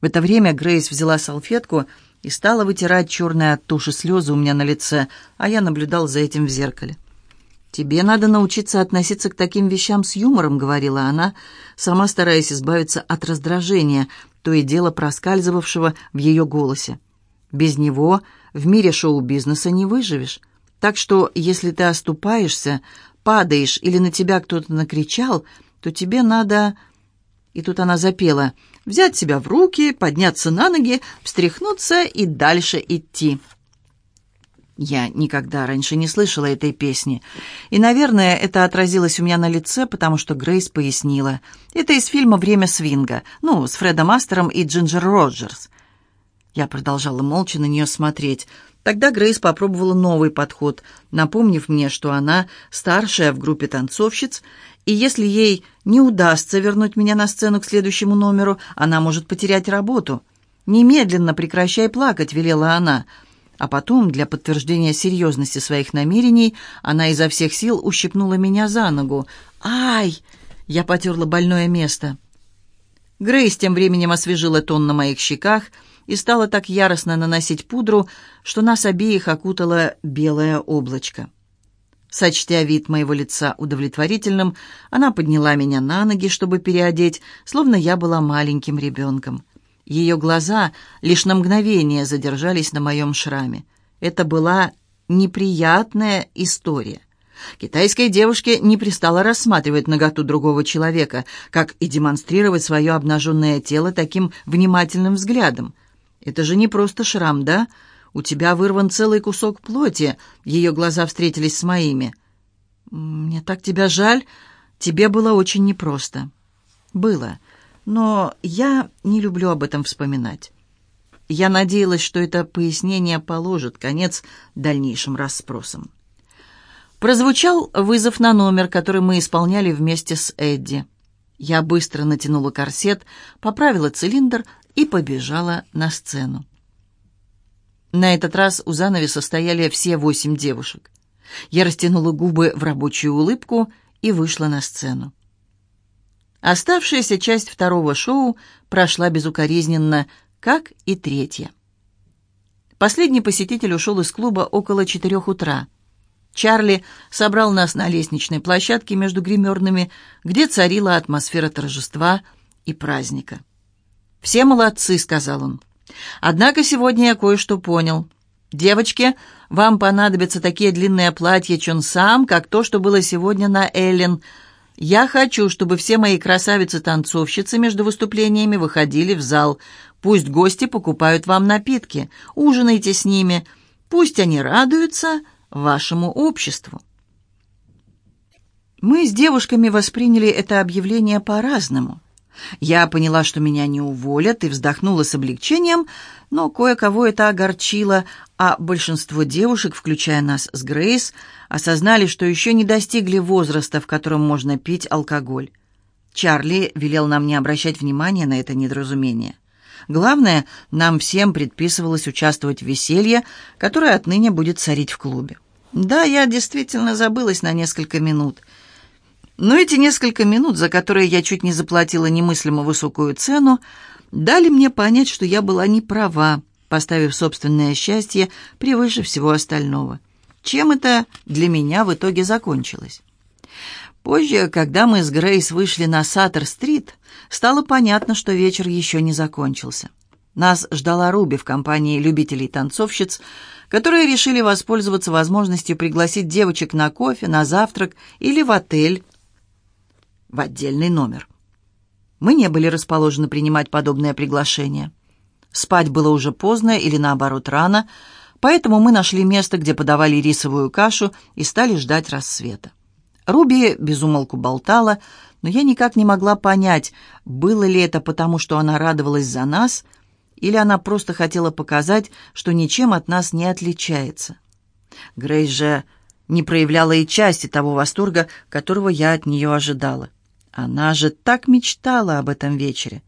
В это время Грейс взяла салфетку и стала вытирать черные от туши слезы у меня на лице, а я наблюдал за этим в зеркале. «Тебе надо научиться относиться к таким вещам с юмором», — говорила она, сама стараясь избавиться от раздражения, то и дело проскальзывавшего в ее голосе. «Без него в мире шоу-бизнеса не выживешь. Так что, если ты оступаешься, падаешь или на тебя кто-то накричал, то тебе надо...» И тут она запела «Взять себя в руки, подняться на ноги, встряхнуться и дальше идти». Я никогда раньше не слышала этой песни. И, наверное, это отразилось у меня на лице, потому что Грейс пояснила. Это из фильма «Время свинга», ну, с Фредом Астером и Джинджер Роджерс. Я продолжала молча на нее смотреть. Тогда Грейс попробовала новый подход, напомнив мне, что она старшая в группе танцовщиц, и если ей не удастся вернуть меня на сцену к следующему номеру, она может потерять работу. «Немедленно прекращай плакать», — велела она, — а потом, для подтверждения серьезности своих намерений, она изо всех сил ущипнула меня за ногу. «Ай!» — я потерла больное место. Грейс тем временем освежила тон на моих щеках и стала так яростно наносить пудру, что нас обеих окутало белое облачко. Сочтя вид моего лица удовлетворительным, она подняла меня на ноги, чтобы переодеть, словно я была маленьким ребенком. Ее глаза лишь на мгновение задержались на моем шраме. Это была неприятная история. Китайской девушке не пристало рассматривать наготу другого человека, как и демонстрировать свое обнаженное тело таким внимательным взглядом. «Это же не просто шрам, да? У тебя вырван целый кусок плоти». Ее глаза встретились с моими. «Мне так тебя жаль. Тебе было очень непросто». «Было но я не люблю об этом вспоминать. Я надеялась, что это пояснение положит конец дальнейшим расспросам. Прозвучал вызов на номер, который мы исполняли вместе с Эдди. Я быстро натянула корсет, поправила цилиндр и побежала на сцену. На этот раз у занавеса стояли все восемь девушек. Я растянула губы в рабочую улыбку и вышла на сцену. Оставшаяся часть второго шоу прошла безукоризненно, как и третья. Последний посетитель ушел из клуба около четырех утра. Чарли собрал нас на лестничной площадке между гримерными, где царила атмосфера торжества и праздника. «Все молодцы», — сказал он. «Однако сегодня я кое-что понял. Девочки, вам понадобятся такие длинные платья чонсам, как то, что было сегодня на Эллен», я хочу, чтобы все мои красавицы-танцовщицы между выступлениями выходили в зал. Пусть гости покупают вам напитки, ужинайте с ними. Пусть они радуются вашему обществу. Мы с девушками восприняли это объявление по-разному. Я поняла, что меня не уволят, и вздохнула с облегчением, но кое-кого это огорчило, а большинство девушек, включая нас с Грейс, осознали, что еще не достигли возраста, в котором можно пить алкоголь. Чарли велел нам не обращать внимания на это недоразумение. Главное, нам всем предписывалось участвовать в веселье, которое отныне будет царить в клубе. Да, я действительно забылась на несколько минут — но эти несколько минут, за которые я чуть не заплатила немыслимо высокую цену, дали мне понять, что я была не права, поставив собственное счастье превыше всего остального. Чем это для меня в итоге закончилось? Позже, когда мы с Грейс вышли на Саттер-стрит, стало понятно, что вечер еще не закончился. Нас ждала Руби в компании любителей-танцовщиц, которые решили воспользоваться возможностью пригласить девочек на кофе, на завтрак или в отель, в отдельный номер. Мы не были расположены принимать подобное приглашение. Спать было уже поздно или, наоборот, рано, поэтому мы нашли место, где подавали рисовую кашу и стали ждать рассвета. Руби безумолку болтала, но я никак не могла понять, было ли это потому, что она радовалась за нас, или она просто хотела показать, что ничем от нас не отличается. Грейс же не проявляла и части того восторга, которого я от нее ожидала. Она же так мечтала об этом вечере.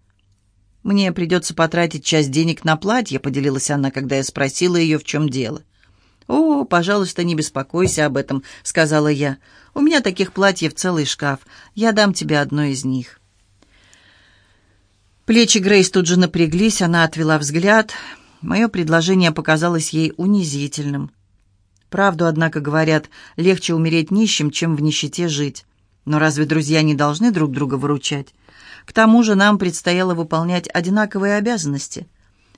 «Мне придется потратить часть денег на платье», — поделилась она, когда я спросила ее, в чем дело. «О, пожалуйста, не беспокойся об этом», — сказала я. «У меня таких платьев целый шкаф. Я дам тебе одно из них». Плечи Грейс тут же напряглись, она отвела взгляд. Мое предложение показалось ей унизительным. Правду, однако, говорят, легче умереть нищим, чем в нищете жить. Но разве друзья не должны друг друга выручать? К тому же нам предстояло выполнять одинаковые обязанности.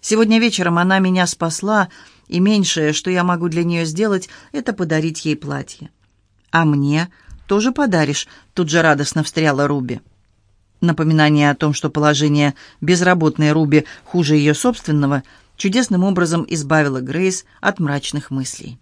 Сегодня вечером она меня спасла, и меньшее, что я могу для нее сделать, это подарить ей платье. «А мне тоже подаришь?» — тут же радостно встряла Руби. Напоминание о том, что положение безработной Руби хуже ее собственного, чудесным образом избавило Грейс от мрачных мыслей.